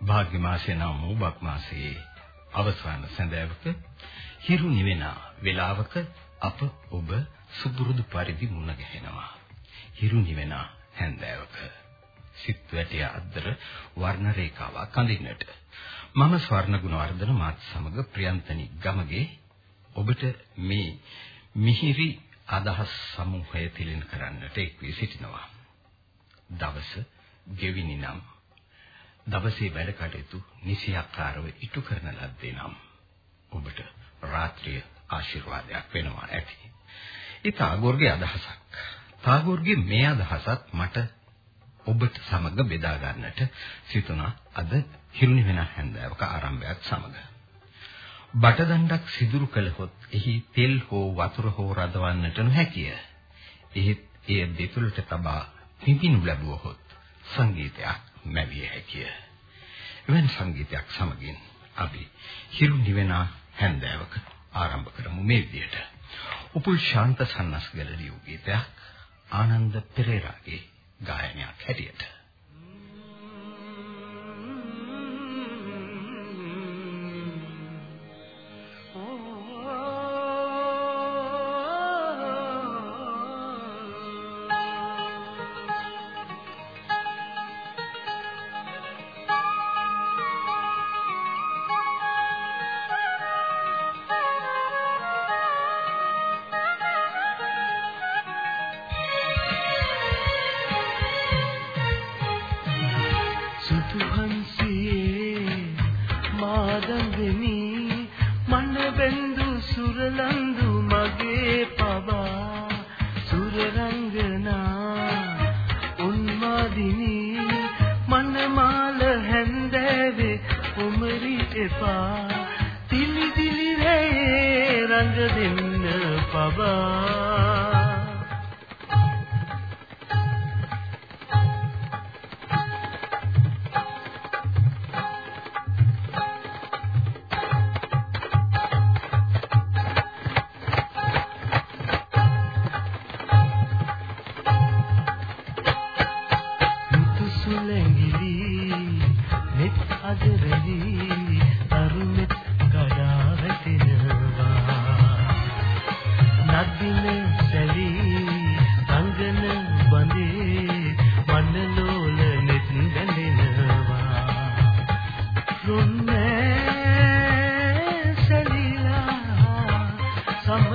භාග්‍ය මාසයේ නම් වූ බක් මාසයේ අවසාන සැඳෑවක හිරු නිවෙන වේලාවක අප ඔබ සුදුරුදු පරිදි මුණ ගැහෙනවා. හිරු නිවෙන හැන්දෑවක සිත් වැටිය අද්දර වර්ණ රේඛාවක් අඳින්නට මම ස්වර්ණ ගුණවර්ධන මාත් සමග ප්‍රියන්තනි ගමගේ ඔබට මේ මිහිරි අදහස් සමූහය තිලින් කරන්නට එක් වී සිටිනවා. දවස ගෙවිනි නම් දවසේ වැඩ කටයුතු නිසියාකාරව ඉටු කරන ලද්දේ නම් ඔබට රාත්‍රිය ආශිර්වාදයක් වෙනවා ඇති. ඒ තාගෝර්ගේ අදහසක්. තාගෝර්ගේ මේ අදහසත් මට ඔබට සමග බෙදා ගන්නට සිතුණා අද හිරුනි වෙන හැන්දෑවක ආරම්භයත් සමග. බටදණ්ඩක් සිදුරු කළහොත් එහි තෙල් හෝ වතුර හෝ රදවන්නට නොහැකිය. එහෙත් එය දෙතුලට තබා පිපිනු ලැබුවහොත් සංගීතයක් මැවිය හැකිය. එවැනි සංගීතයක් සමගින් අපි හිරු නිවෙන හැන්දෑවක ආරම්භ කරමු මේ විදියට. උපුල් ශාන්ත සන්නස්ගල ලියූ ගීතයක් ආනන්ද පෙරේරාගේ ගායනයක් හැටියට.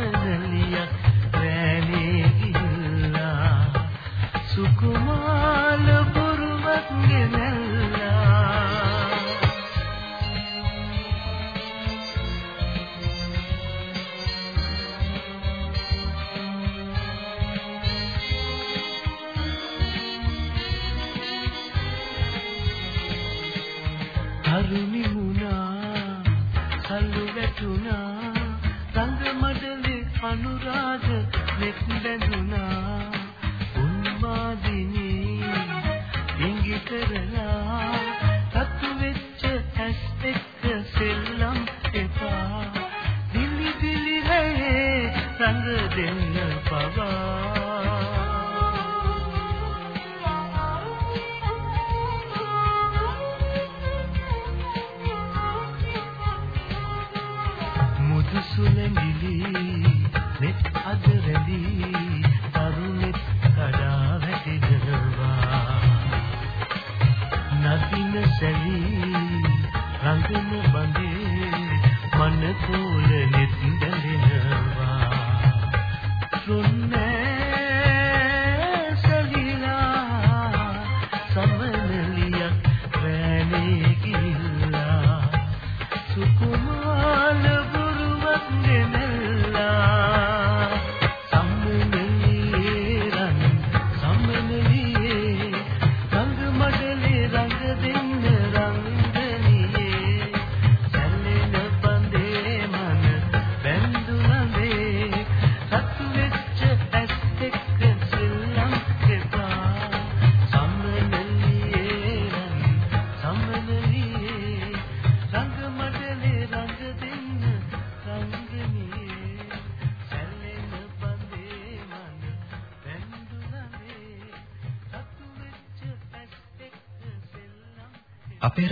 කමලියා රැලේ ගිහිල්ලා සුකුමාල පුරුවක් ගෙනල්ලා.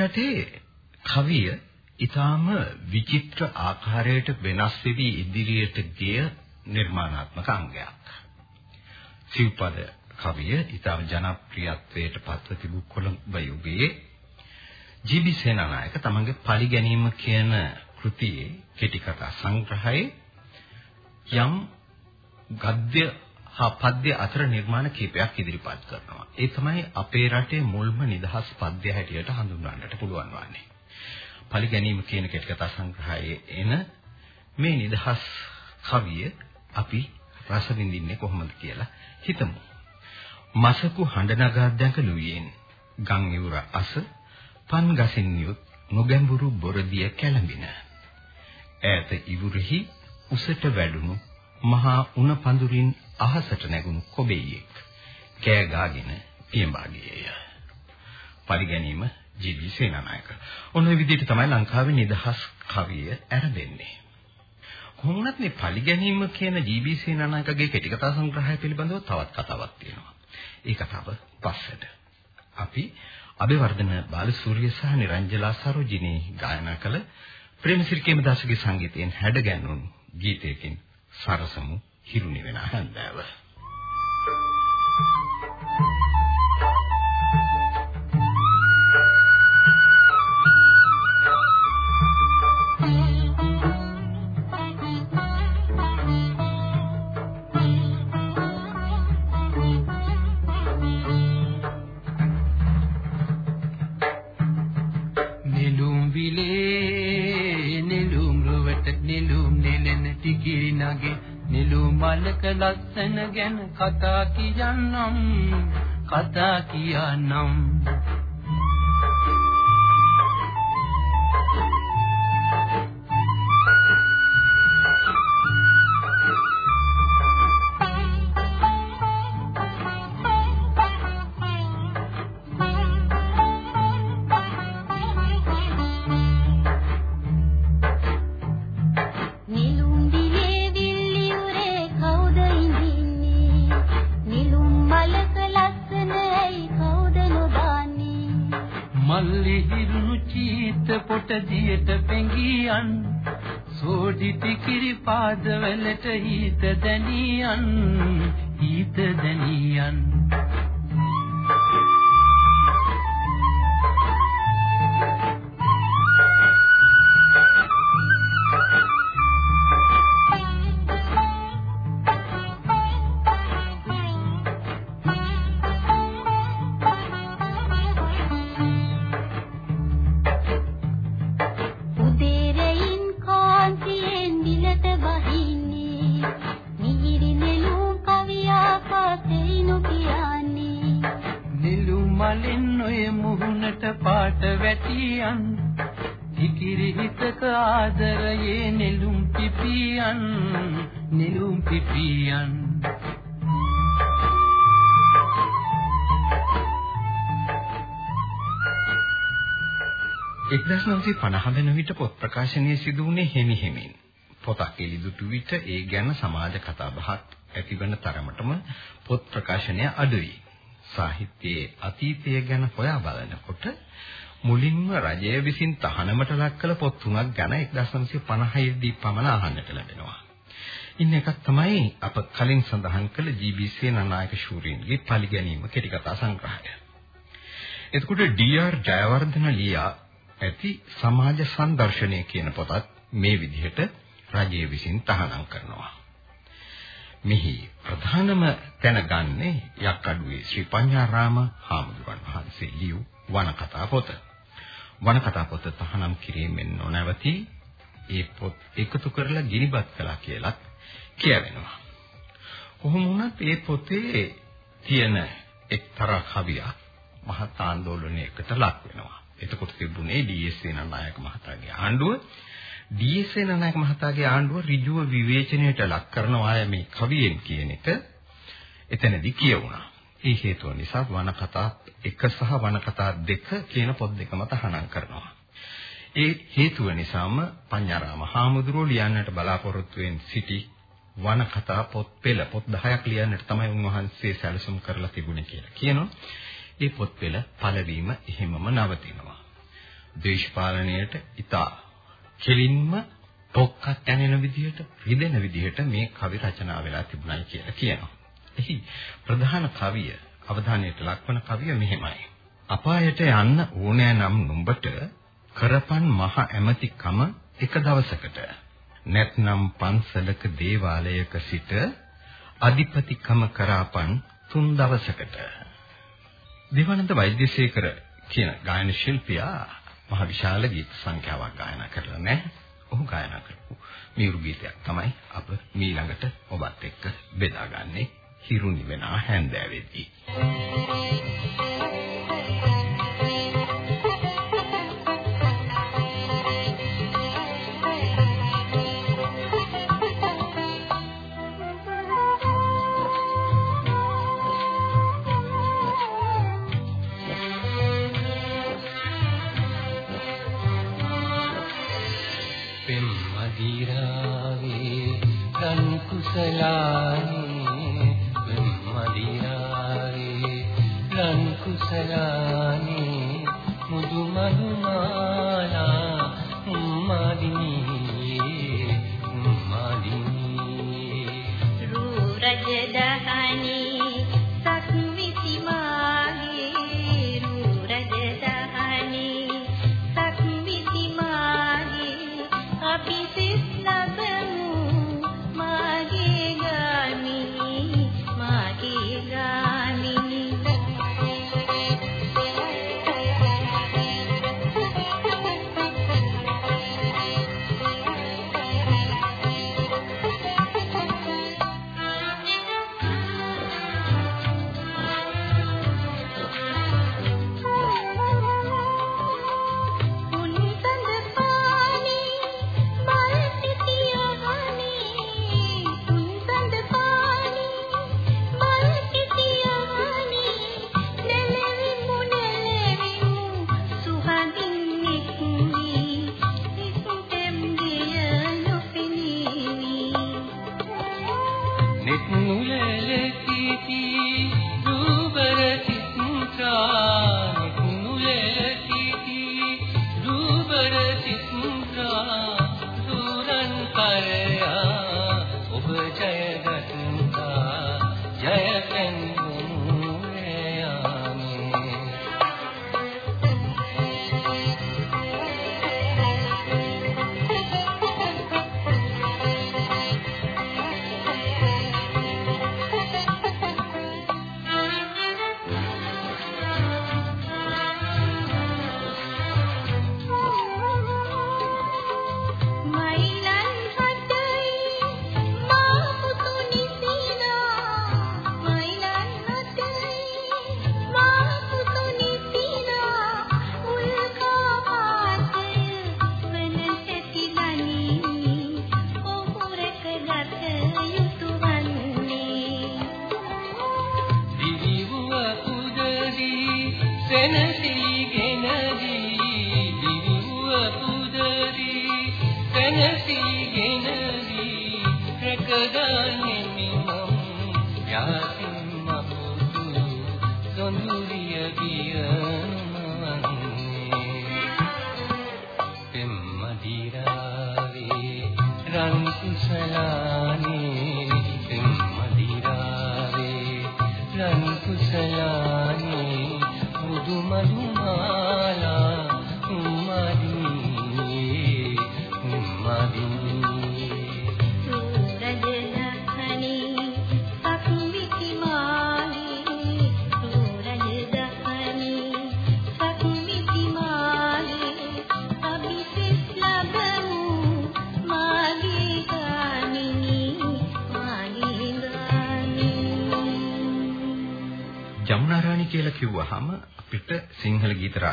රටේ කවිය ඊටාම විචිත්‍ර ආකාරයට වෙනස් වෙවි ඉදිරියට ගිය නිර්මාණාත්මක අංගයක්. සිව්පද කවිය ඊටාම ජනප්‍රියත්වයට පත්ව තිබූ කොළඹ යුගයේ ජී.බී. සේනානායක තමන්ගේ පලි ගැනීම කියන කෘතියේ කෙටි කතා සංග්‍රහයේ යම් ගද්‍ය හා පද්‍ය අතර නිර්මාණ කීපයක් ඉදිරිපත් කරනවා. ඒ තමයි අපේ රටේ මුල්ම නිදහස් පද්‍ය හැටියට හඳුන්වන්නට පුළුවන් වන්නේ. පලි ගැනීම කියන කෙටි කතා සංග්‍රහයේ එන මේ නිදහස් කවිය අපි රස විඳින්නේ කොහොමද කියලා හිතමු. මසකු හඬ නගා දැකලුයෙන් ගම් ඉවුර අස පන් ගසින් යුත් නොගැඹුරු බොරදිය කැළඹින ඈත ඉවුරෙහි උසට වැඩුණු මහා උණ පඳුරින් අහසට නැගුණු කොබෙයියෙක් කෑ ගාගෙන පියඹා ගියේය. පරිගැනීම ජී.බී. සේනානායක. ඔන්න ඔය විදිහට තමයි ලංකාවේ නිදහස් කවිය ඇරඹෙන්නේ. කොහොමවත් මේ පරිගැනීම කියන ජී.බී. සේනානායකගේ කෙටි කතා සංග්‍රහය පිළිබඳව තවත් කතාවක් තියෙනවා. ඒ කතාව පස්සට. අපි අබේවර්ධන බාලසූරිය සහ නිරංජලා සරෝජිනී ගායනා කළ ප්‍රේමසිරි කේමදාසගේ සංගීතයෙන් හැඩගැන්වුණු ගීතයකින් සරසමු හිරුනි වෙන හැන්දෑව. ලස්සන ගැන කතා කියන්නම්. කතා කියන්නම්. හිත දැනියන් පිපියන් 1950 වෙන විට පොත් ප්‍රකාශනය සිදු වුණේ හිමි හිමින්. පොතක් එළිදුටු විට ඒ ගැන සමාජ කතාබහක් ඇතිවන තරමටම පොත් ප්‍රකාශනය අඩුයි. සාහිත්‍යයේ අතීතය ගැන හොයා බලනකොට මුලින්ම රජය විසින් තහනමට ලක් කළ පොත් තුනක් ගැන 1950 දී පමණ අහන්නට ලැබෙනවා. ඉන්න එකක් තමයි අප කලින් සඳහන් කළ GBC නනායක ශූරීන්ගේ පරිගැනීම කෙටි කතා සංග්‍රහය. එතකොට DR ජයවර්ධන ලියා ඇති සමාජ සංදර්ශනය කියන පොතත් මේ විදිහට රජය විසින් තහනම් කරනවා. මෙහි ප්‍රධානම තැන ගන්නේ යක්කඩුවේ ශ්‍රී පඤ්ඤාරාම හාමුදුරන් වහන්සේ ලියු වනකතා පොත. වනකතා පොත තහනම් කිරීමෙන් නොනවති ඒ පොත් එකතු කරලා ගිනිබත් කළා කියලත් කියවෙනවා. කොහොම වුණත් ඒ පොතේ තියෙන එක්තරා කවියක් මහත් ආందోලනයකට ලක් වෙනවා. එතකොට තිබුණේ ඩී.එස්. සේනානායක මහතාගේ ආණ්ඩුව ඩී.එස්. සේනානායක මහතාගේ ආණ්ඩුව ඍජුව විවේචනයට ලක් කරනවා මේ කවියෙන් කියන එක එතනදී කියවුණා. ඒ හේතුව නිසා වනකතා 1 සහ වනකතා 2 කියන පොත් දෙකම තහනම් කරනවා. ඒ හේතුව නිසාම පඤ්ඤාරාම හාමුදුරුවෝ ලියන්නට බලාපොරොත්තු වෙන සිටි වන කතා පොත් පෙළ පොත් 10ක් ලියන්නට තමයි උන්වහන්සේ සැලසුම් කරලා තිබුණේ කියලා කියනවා. ඒ පොත් පෙළ පළවීම එහෙමම නවතිනවා. දේශපාලනයට ඉතා කෙලින්ම පොක්කක් ඇනෙන විදිහට රිදෙන විදිහට මේ කවි රචනා වෙලා තිබුණයි කියලා කියනවා. එහි ප්‍රධාන කවිය අවධානයට ලක්වන කවිය මෙහෙමයි. අපායට යන්න ඕනෑ නම් නුඹට කරපන් මහ ඇමතිකම එක දවසකට නැත්නම් පන්සලක දේවාලයක සිට අධිපතිකම කරාපන් තුන් දවසකට දේවානන්ද වෛද්‍යසේකර කියන ගායන ශිල්පියා මහ විශාල ගීත සංඛ්‍යාවක් ගායනා කරලා නැහැ. ඔහු ගායනා කරපු මියුරු ගීතයක් තමයි අප මීළඟට ඔබත් එක්ක බෙදාගන්නේ හිරු නිවෙනා හැන්දෑවේදී. කියලා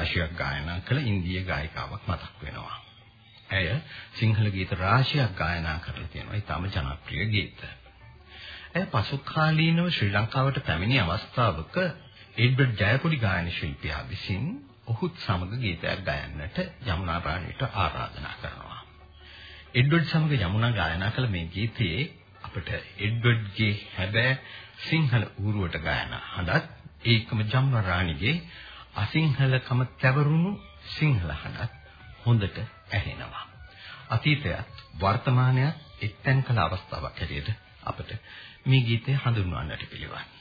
රාශියක් ගායනා කළ ඉන්දිය ගායිකාවක් මතක් වෙනවා. ඇය සිංහල ගීත රාශියක් ගායනා කරලා තියෙනවා. ඊටම ජනප්‍රිය ගීත. ඇය පසු කාලීනව ශ්‍රී ලංකාවට පැමිණි අවස්ථාවක එඩ්වඩ් ජයපුඩි ගායන ශිල්පියා විසින් ඔහුත් සමග ගීතයක් ගයන්නට යමුනා රාණියට ආරාධනා කරනවා. එඩ්වඩ් සමග යමුනා ගායනා කළ මේ ගීතයේ අපිට එඩ්වඩ්ගේ හැබෑ සිංහල ඌරුවට ගායනා හඬත් ඒකම ජම්ම රාණිගේ අසිංහලකම තැවරුණු සිංහල හඬත් හොඳට ඇහෙනවා. අතීතයත් වර්තමානයත් එක්තැන් කළ අවස්ථාවක් හැටියට අපට මේ ගීතය හඳුන්වන්නට පිළිවන්.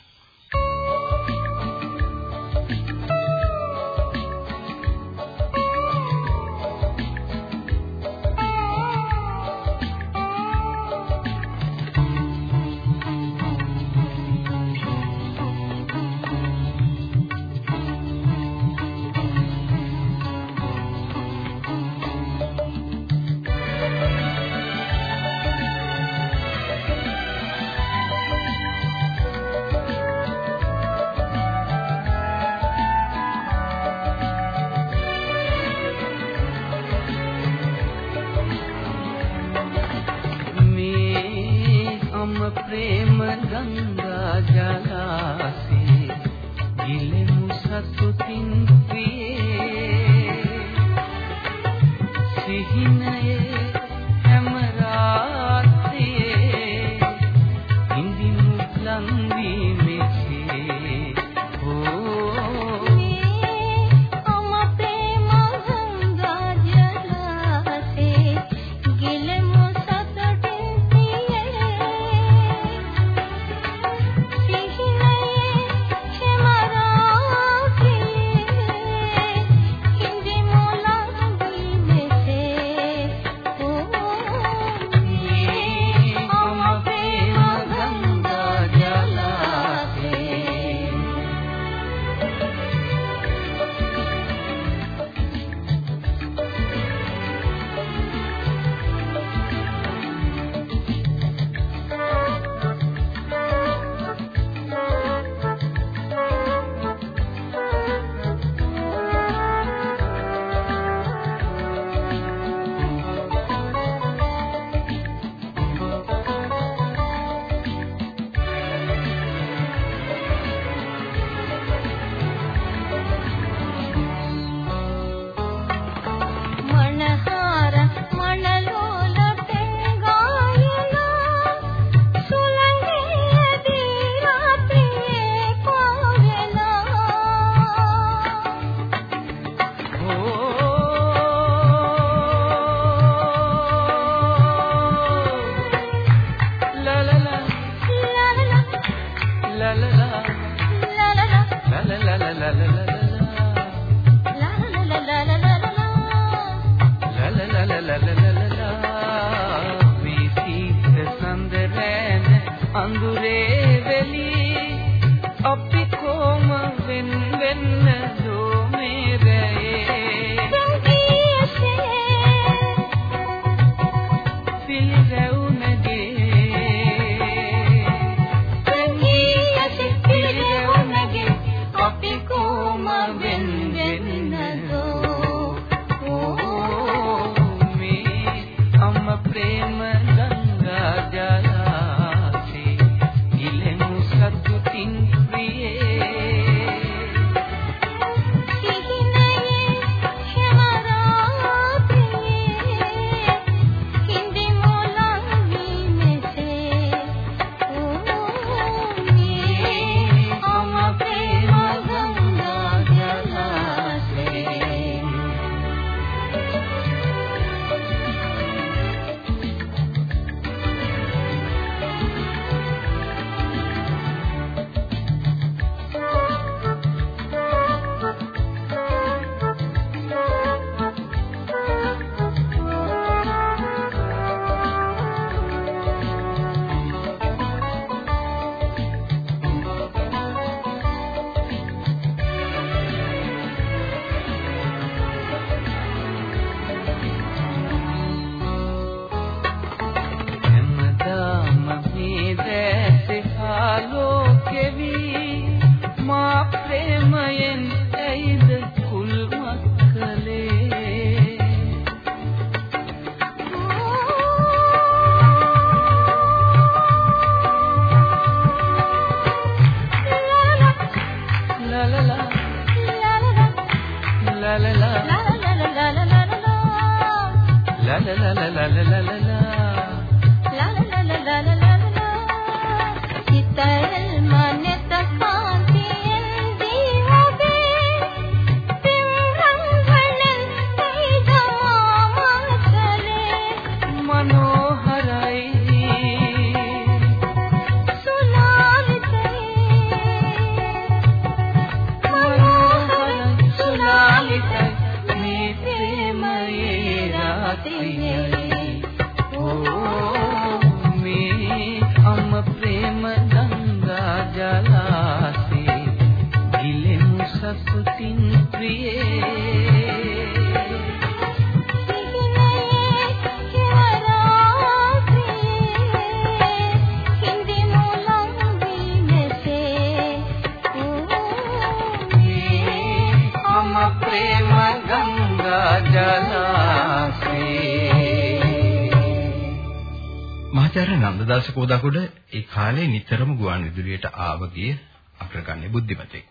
කෝදාගොඩ ඒ කාලේ නිතරම ගුවන් විදුලියට ආව ගිය අග්‍රගණ්‍ය බුද්ධිමතෙක්.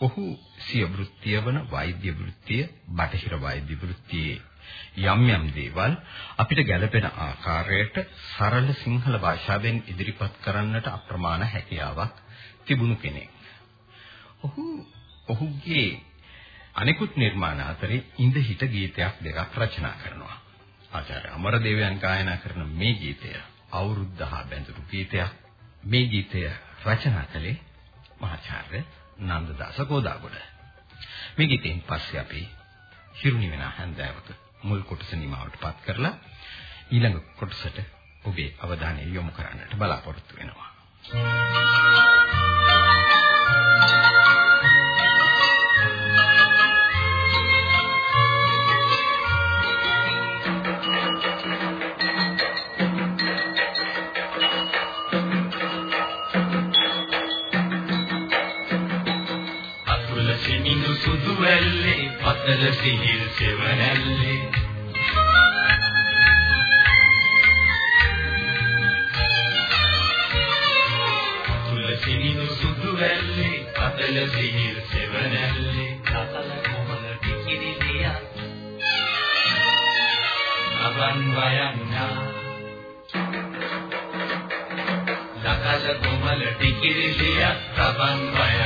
ඔහු සිය වෘත්තිය වන වෛද්‍ය වෘත්තිය, බටහිර වෛද්‍ය වෘත්තියේ යම් යම් දේවල් අපිට ගැළපෙන ආකාරයට සරල සිංහල භාෂාවෙන් ඉදිරිපත් කරන්නට අප්‍රමාණ හැකියාවක් තිබුණු කෙනෙක්. ඔහු ඔහුගේ අනෙකුත් නිර්මාණ අතරේ ඉඳ හිට ගීතයක් දෙකක් රචනා කරනවා. ආචාර්ය අමරදේවයන් ගායනා කරන මේ ගීතය අවුරුද්ද හා බැඳුණු ගීතයක්. මේ ගීතය රචනා කළේ මහාචාර්ය නන්දදාස කෝදාගොඩ. මේ ගීතෙන් පස්සේ අපි හිරුනි වෙන හැන්දෑවක මුල් කොටස නිමාවට පත් කරලා ඊළඟ කොටසට ඔබේ අවධානය යොමු කරන්නට බලාපොරොත්තු වෙනවා. පතල සිහිල් සෙවණැල්ලේ. තුලසිනිනු සුදු වැල්ලේ පතල සිහිල් සෙවණැල්ලේ. කතල කොමල ටිකිරිලිය නබන් වයන්නා ලකල කොමල ටිකිරිලිය රබන් වයන්නා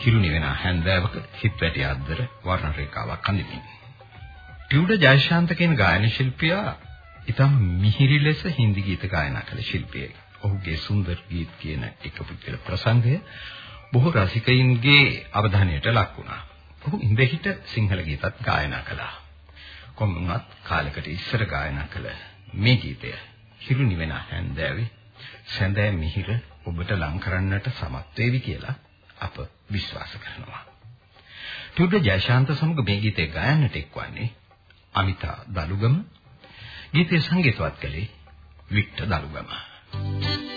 හිරු නිවෙන හැන්දෑවක හිත් වැටි අද්දර වර්ණ රේඛාවක් අඳිමින් ටියුඩ ජයශාන්ත කියන ගායන ශිල්පියා ඉතාම මිහිරි ලෙස හින්දි ගීත ගායනා කළ ශිල්පියෙක්. ඔහුගේ සුන්දර ගීත් කියන එක පුද්ගල ප්‍රසංගය බොහෝ රසිකයින්ගේ අවධානයට ලක් වුණා. ඔහු ඉඳහිට සිංහල ගීතත් ගායනා කළා. කොමුණත් කාලයකට ඉස්සර ගායනා කළ මේ ගීතය හිරු නිවෙන හැන්දෑවේ සැඳෑ මිහිර ඔබට ලං කරන්නට සමත් වේවි කියලා අප විශ්වාස කරනවා. තුඩ ජයශාන්ත සමග මේ ගීතය ගායන්නට එක්වන්නේ අමිතා දලුගම ගීතය සංගීතවත් කළේ වික්ටර් දලුගම. වේයන්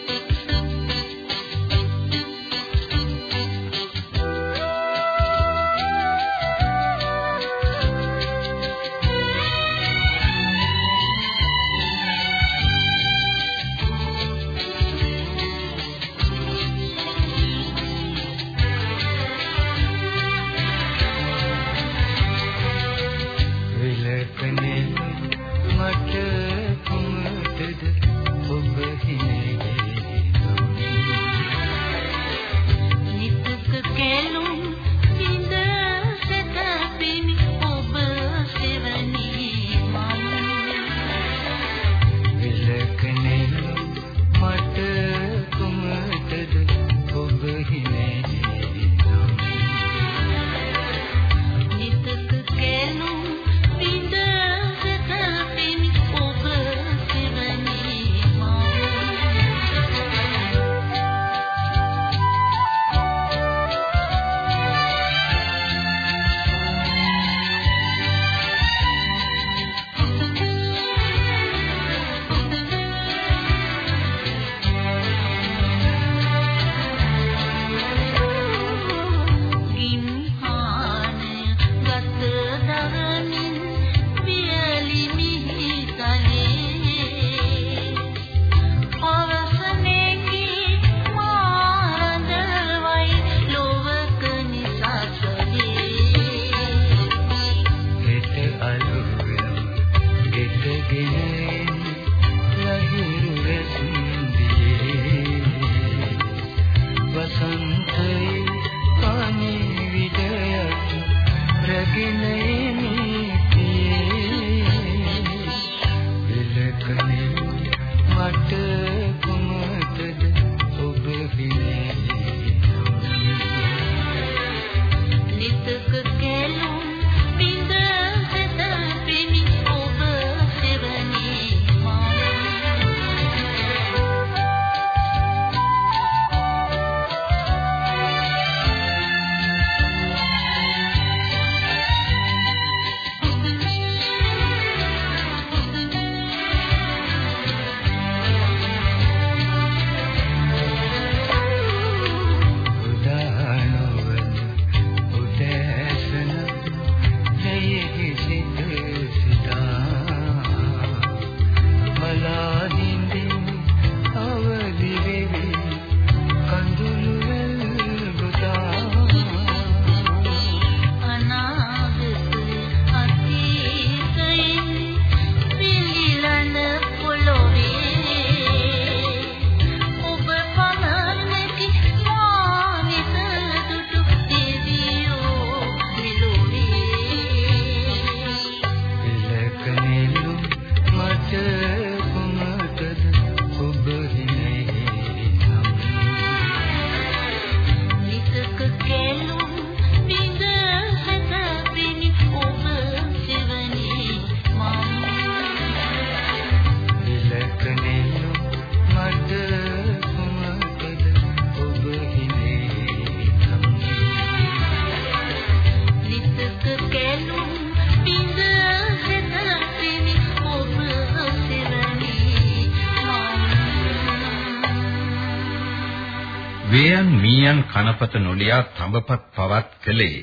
මීයන් කනපත නොලියා තඹපත් පවත් කළේ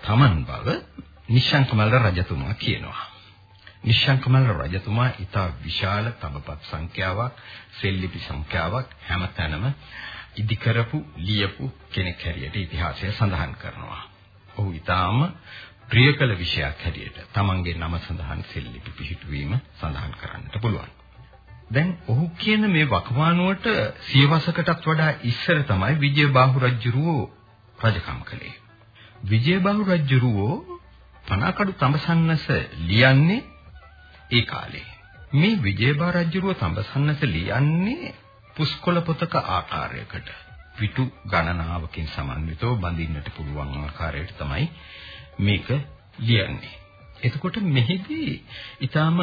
තමන් බව නිශංකමල්ල රජතුමා කියනවා. නිශ්ශංකමල් රජතුමා ඊට විශාල තඹපත් සංඛ්‍යාවක් සෙල්ලිපි සංඛ්‍යාවක් හැමතැනම ඉදි කරපු ලියපු කෙනෙක් හැටියට ඉතිහාසය සඳහන් කරනවා. ඔහු ඊටාම ප්‍රිය කළ විෂයක් හැටියට තමන්ගේ නම සඳහන් සෙල්ලිපි පිහිටුවීම සඳහන් කරන්නට පුළුවන්. දැන් ඔහු කියන මේ වකවානුවට සියවසකටත් වඩා ඉස්සර තමයි විජයබාහු රජුරෝ රජකම් කළේ. විජයබාහු රජුරෝ පනාකඩු තඹසන්නස ලියන්නේ ඒ කාලේ. මේ විජයබාහු රජුරෝ තඹසන්නස ලියන්නේ පුස්කොළ පොතක ආකාරයකට. පිටු ගණනාවකින් සමන්විතව බඳින්නට පුළුවන් ආකාරයට තමයි මේක ලියන්නේ. එතකොට මෙහිදී ඊටාම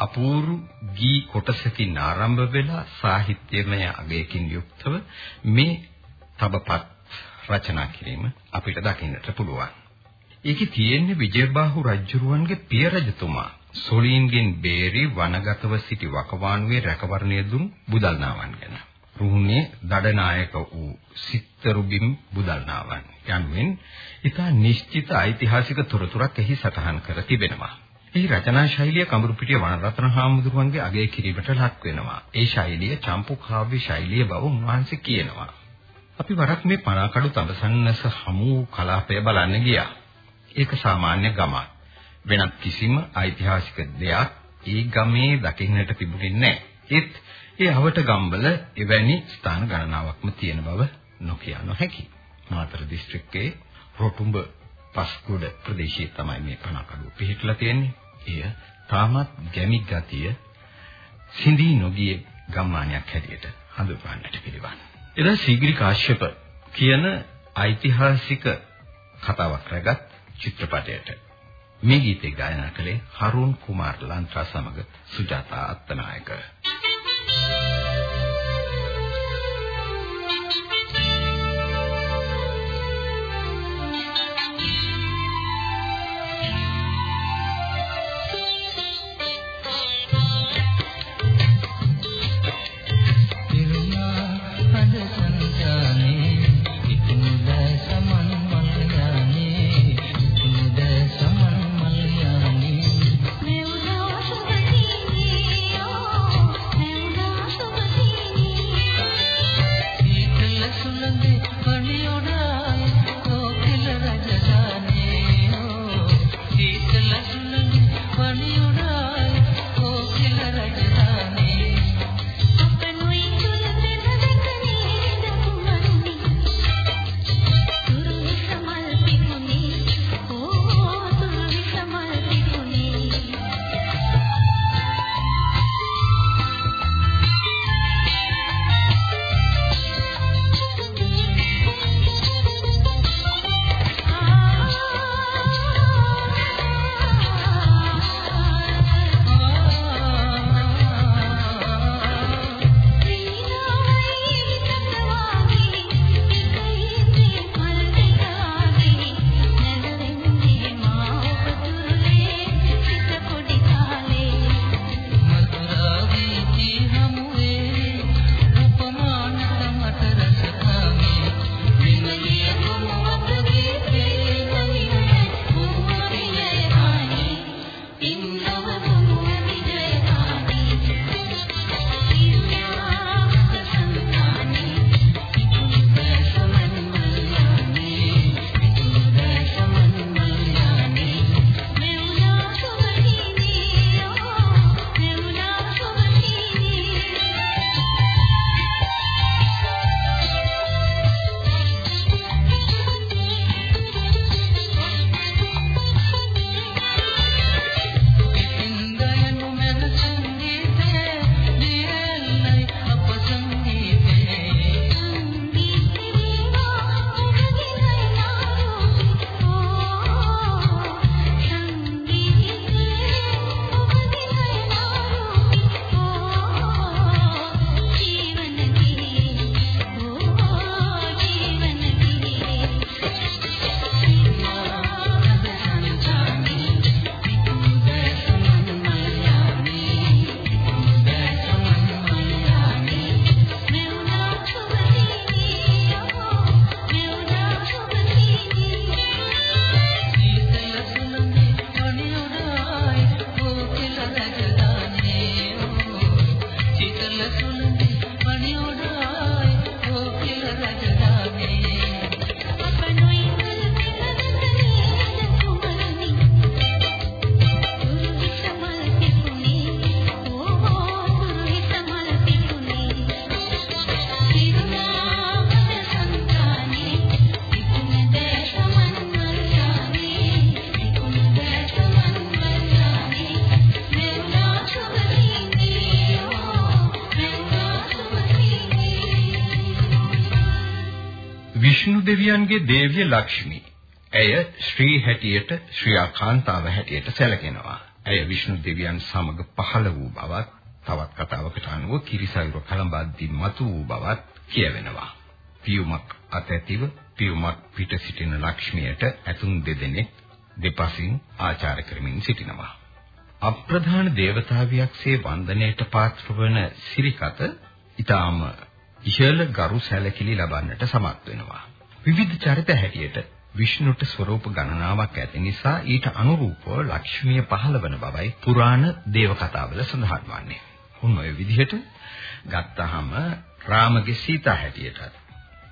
අපූර්ව ගී කොටසකින් ආරම්භ වෙලා සාහිත්‍යමය අගයකින් යුක්තව මේ තබපත් රචනා කිරීම අපිට දකින්නට පුළුවන්. ඒකේ තියෙන්නේ විජයබාහු රජුරුවන්ගේ පිය රජතුමා සොලීන්ගෙන් බේරි වනගතව සිටි වකවානුවේ රැකවරණය දුන් බුදල්නාවන් ගැන. රුහුණේ දඩනායක වූ සිත්තරුබිම් බුදල්නාවන් යනුවෙන් ඉතා නිශ්චිත ඓතිහාසික තොරතුරක් එහි සටහන් කර තිබෙනවා. එහි රචනා ශෛලිය කඹුරුපිටිය වනරත්න හාමුදුරුවන්ගේ අගය කිරීමට ලක් වෙනවා. ඒ ශෛලිය චම්පු කාව්‍ය ශෛලිය බව උන්වහන්සේ කියනවා. අපි වරක් මේ පනාකඩු තඹසන්නස හමු කලාපය බලන්න ගියා. ඒක සාමාන්‍ය ගමක්. වෙනත් කිසිම ඓතිහාසික දෙයක් ඒ ගමේ දකින්නට තිබුණේ නැහැ. ඒත් ඒ අවට ගම්වල එවැනි ස්ථාන ගණනාවක්ම තියෙන බව නොකිය නොහැකි. මාතර දිස්ත්‍රික්කයේ රොටුඹ පස්කොඩ ප්‍රදේශයේ තමයි මේ පනකඩුව පිහිටලා තියෙන්නේ. එය තාමත් ගැමි ගතිය සිඳී නොගිය ගම්මානයක් හැටියට හඳුන්වන්නට පිළිවන්. එදා සීගිරි කාශ්‍යප කියන ඓතිහාසික කතාවක් රැගත් චිත්‍රපටයට මේ ගීතය ගායනා කළේ හරුන් කුමාර් ලන්ත්‍රා සමග සුජාතා අත්තනායක. දෙවියන්ගේ දේවිය ලක්ෂ්මී. ඇය ශ්‍රී හැටියට ශ්‍රියා කාන්තාව හැටියට සැලකෙනවා. ඇය විෂ්ණු දෙවියන් සමග පහළ වූ බවත් තවත් කතාවකට අනුව කිරිසයුර කලඹද්දී මතු වූ බවත් කියවෙනවා. පියුමක් අතැතිව පියුමක් පිට සිටින ලක්ෂ්මියට ඇතුන් දෙදෙනෙක් දෙපසින් ආචාර කරමින් සිටිනවා. අප්‍රධාන දේවතාවියක්සේ වන්දනයට පාත්‍ර වන සිරිකත ඊටාම ඉහළ ගරු සැලකිලි ලබන්නට සමත් වෙනවා. විවිධ චරිත හැටියට විෂ්ණුට ස්වરૂප ගණනාවක් ඇති නිසා ඊට අනුරූපව ලක්ෂ්මිය පහළ වන බවයි පුරාණ දේව කතාවල සඳහන් වන්නේ. උන් ඔය විදිහට ගත්තාම රාමගේ සීතා හැටියටත්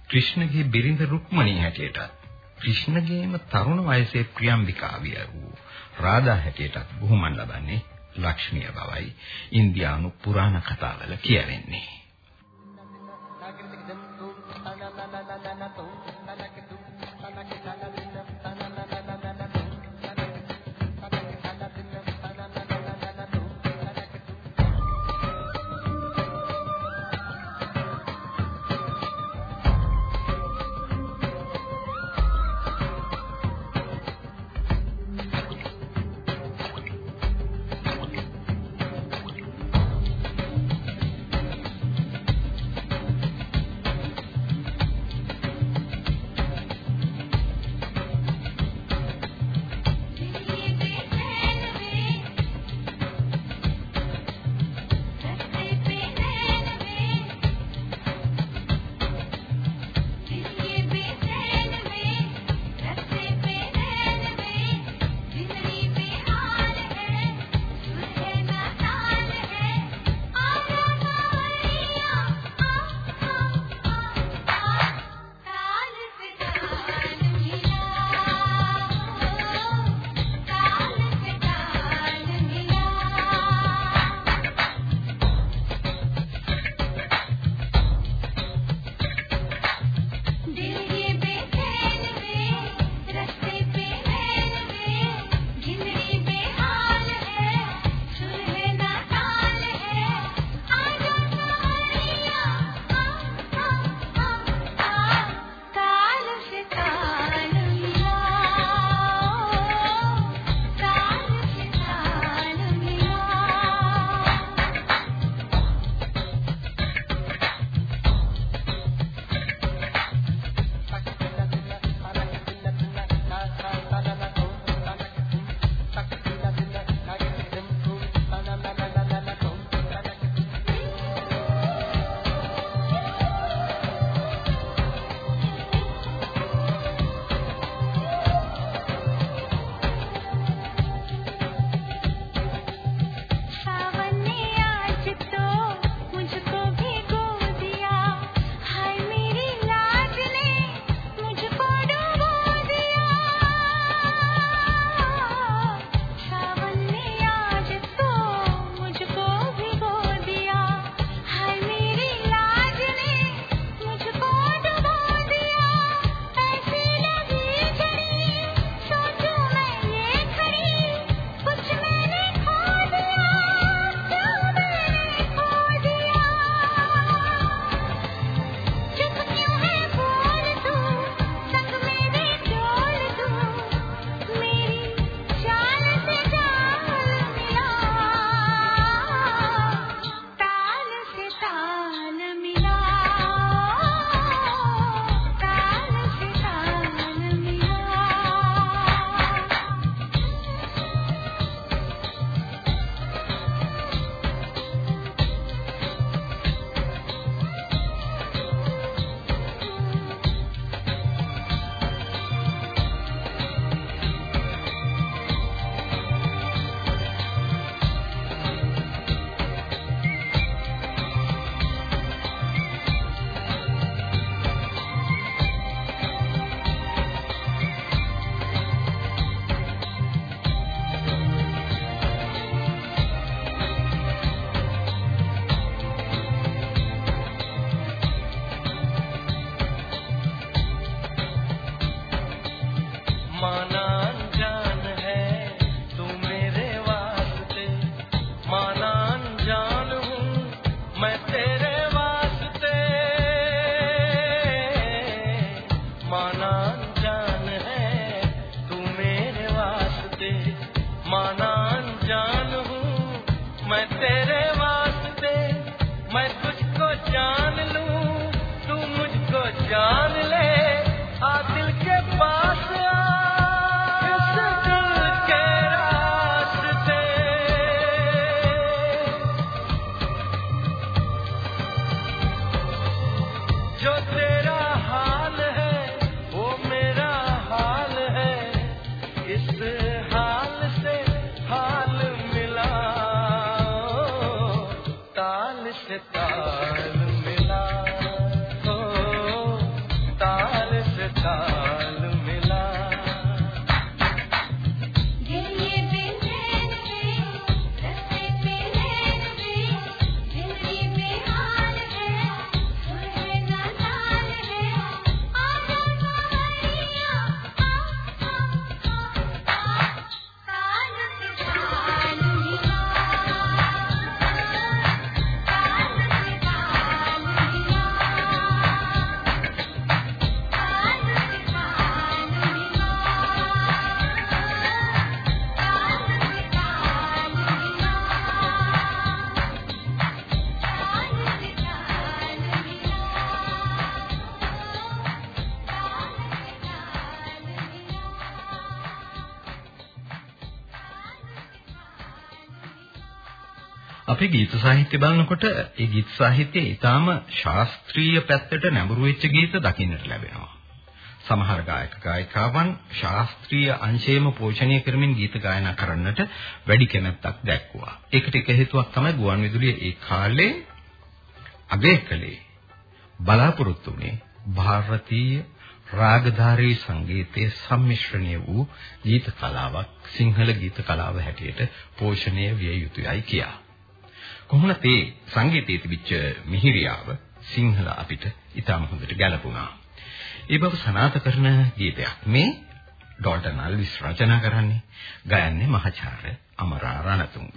ක්‍රිෂ්ණගේ බිරිඳ රුක්මනී හැටියටත් ක්‍රිෂ්ණගේම තරුණ වයසේ ප්‍රියම්බිකාවිය වූ රාධා හැටියටත් බුහුමන් ලබන්නේ ලක්ෂ්මිය බවයි ඉන්දියානු පුරාණ කතාවල කියවෙන්නේ. අපි ගීත සාහිත්‍ය බලනකොට ඒ ගීත සාහිත්‍යයේ ඊටාම ශාස්ත්‍රීය පැත්තට නැඹුරු වෙච්ච ගීත දකින්නට ලැබෙනවා. සමහර ගායක ගායිකාවන් ශාස්ත්‍රීය අංශයේම පෝෂණය කරමින් ගීත ගායනා කරන්නට වැඩි කැමැත්තක් දැක්වුවා. ඒකට එක හේතුවක් තමයි ගුවන් විදුලිය ඒ කාලේ අගය කළේ බලාපොරොත්තු වුණේ ಭಾರತೀಯ රාගධාරී සංගීතයේ සම්මිශ්‍රණය වූ ගීත කලාවක් සිංහල ගීත කලාව හැටියට පෝෂණය විය යුතුයයි කියා. කොහොමද මේ සංගීතයේ තිබිච්ච මිහිරියාව සිංහල අපිට ඉතාම හොඳට ගැලපුණා. ඒ බව සනාථ කරන ගීතයක් මේ ඩෝල්ටන් අල්විස් රචනා කරන්නේ ගයන්නේ මහාචාර්ය අමරා රණතුංග.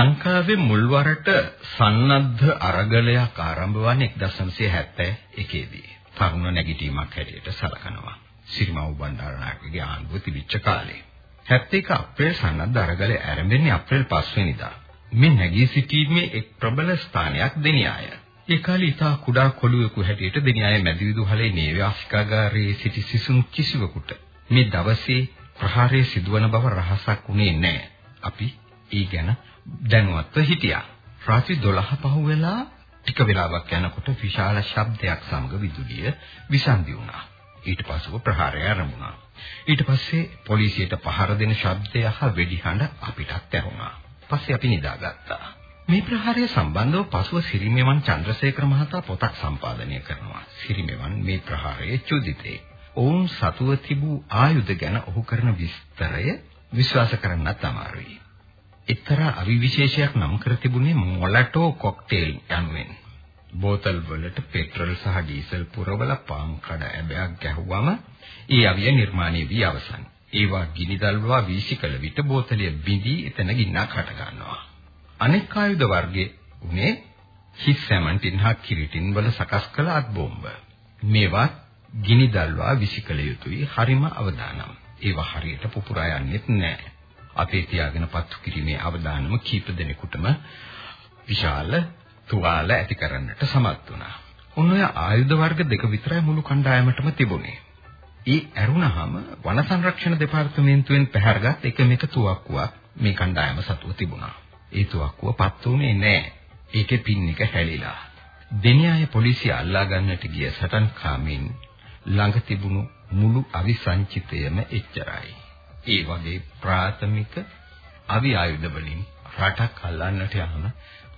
ලංකාවේ මුල්වරට සන්නද්ධ අරගලයක් ආරම්භ වන්නේ 1971 දී. තරුණ නැගිටීමක් හැටියට සලකනවා. සිරිමව් බණ්ඩාරනායකගේ ආණ්ඩුව තිබිච්ච කාලේ. 71 අප්‍රේල් සන්නද්ධ අරගලය ආරම්භෙන්නේ අප්‍රේල් 5 වෙනිදා. මේ නැගී සිටීමේ එක් ප්‍රබල ස්ථානයක් දෙනියාය. ඒ කාලේ ඉතා කුඩා කොළුවෙකු හැටියට දෙනියාය මැදිවිදුහලේ නේවි ආෆ්‍රිකාගාරයේ සිටි සිසුන් කිසිවෙකුට මේ දවසේ ප්‍රහාරය සිදුවන බව රහසක් උනේ නැහැ. අපි ඒ ගැන දැනුවත්ව හිටියා. රාත්‍රී 12 පහු වෙලා ටික වෙලාවක් යනකොට විශාල ශබ්දයක් සමග විදුලිය විසන්දි වුණා. ඊට පස්ව ප්‍රහාරය ආරම්භ වුණා. ඊට පස්සේ පොලිසියට පහර දෙන ශබ්දය හා වෙඩිහඬ අපිටත් ඇහුණා. පස්සේ අපි නිදාගත්තා. මේ ප්‍රහාරය සම්බන්ධව පසුව සිරිමෙවන් චන්ද්‍රසේකර මහතා පොතක් සම්පාදනය කරනවා. සිරිමෙවන් මේ ප්‍රහාරයේ චුදිතේ. ඔවුන් සතුව තිබූ ආයුධ ගැන ඔහු කරන විස්තරය විශ්වාස කරන්නත් අමාරුයි. එක්තරා අවිවිශේෂයක් නම් කර තිබුණේ මොලටෝ කොක්ටේල් යනුවෙන්. බෝතල් වලට පෙට්‍රල් සහ ඩීසල් පුරවලා පාන් කඩ ඇබයක් ගැහුවම ඒ අවිය නිර්මාණය වී අවසන්. ඒවා ගිනිදල්වා වීසිකල විට බෝතලය බිඳී එතන ගින්නක් හට ගන්නවා. අනෙක් ආයුධ වර්ගයේ උනේ හිස් සැමන්ටින් හා කිරිටින් වල සකස් කළ අත් බෝම්බ. මේවා ගිනිදල්වා විසිකල යුතුයි හරිම අවදානම්. ඒවා හරියට පුපුරා යන්නේත් නැහැ. අපේ තියාගෙන පත්තු කිරීමේ අවදානම කීප දෙනෙකුටම විශාල තුවාල ඇති කරන්නට සමත් වුණා. ඔන්න ඔය ආයුධ වර්ග දෙක විතරයි මුළු කණ්ඩායමටම තිබුණේ. ඒ ඇරුණාම වන සංරක්ෂණ දෙපාර්තමේන්තුවෙන් පැහැරගත් එකම එක තුවක්කුවක් මේ කණ්ඩායම සතුව තිබුණා. ඒ තුවක්කුව පත් වුණේ නැහැ. ඒකේ පින් එක හැලිලා. දෙනියාය පොලිසිය අල්ලා ගන්නට ගිය සටන්කාමීන් ළඟ තිබුණු මුළු අවිසංචිතයම එච්චරයි. ඒ වගේ ප්‍රාථමික අවි ආයුධ වලින් රටක් අල්ලන්නට යන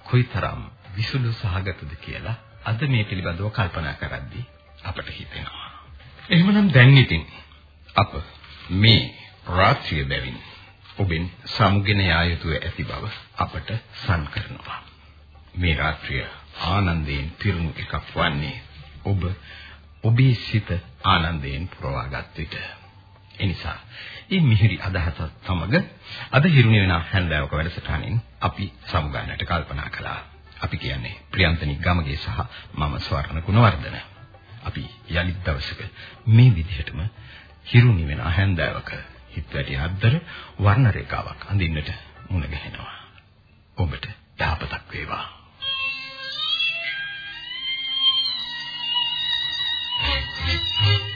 කොයිතරම් විසුළු සහගතද කියලා අද මේ පිළිබඳව කල්පනා කරද්දී අපට හිතෙනවා. එහෙමනම් දැන් ඉතින් අප මේ රාත්‍රිය බැවින් ඔබෙන් සමුගෙන යා යුතුව ඇති බව අපට සම් කරනවා. මේ රාත්‍රිය ආනන්දයෙන් පිරුණු එකක් වන්නේ ඔබ ඔබේ සිත ආනන්දයෙන් පුරවාගත් විට. එනිසා මේ මිහිරි අදහසත් සමග අද හිරුණේ වෙන හැන්දෑවක වැඩසටහනින් අපි සමුගන්නට කල්පනා කළා. අපි කියන්නේ ප්‍රියන්තනි ගමගේ සහ මම ස්වර්ණ ගුණවර්ධන. අපි යලිත් දවසක මේ විදිහටම හිරුණි වෙන හැන්දෑවක හිත වැඩි අද්දර වර්ණ රේඛාවක් අඳින්නට මුණ ගැහෙනවා. ඔබට යහපතක් වේවා. Thank you.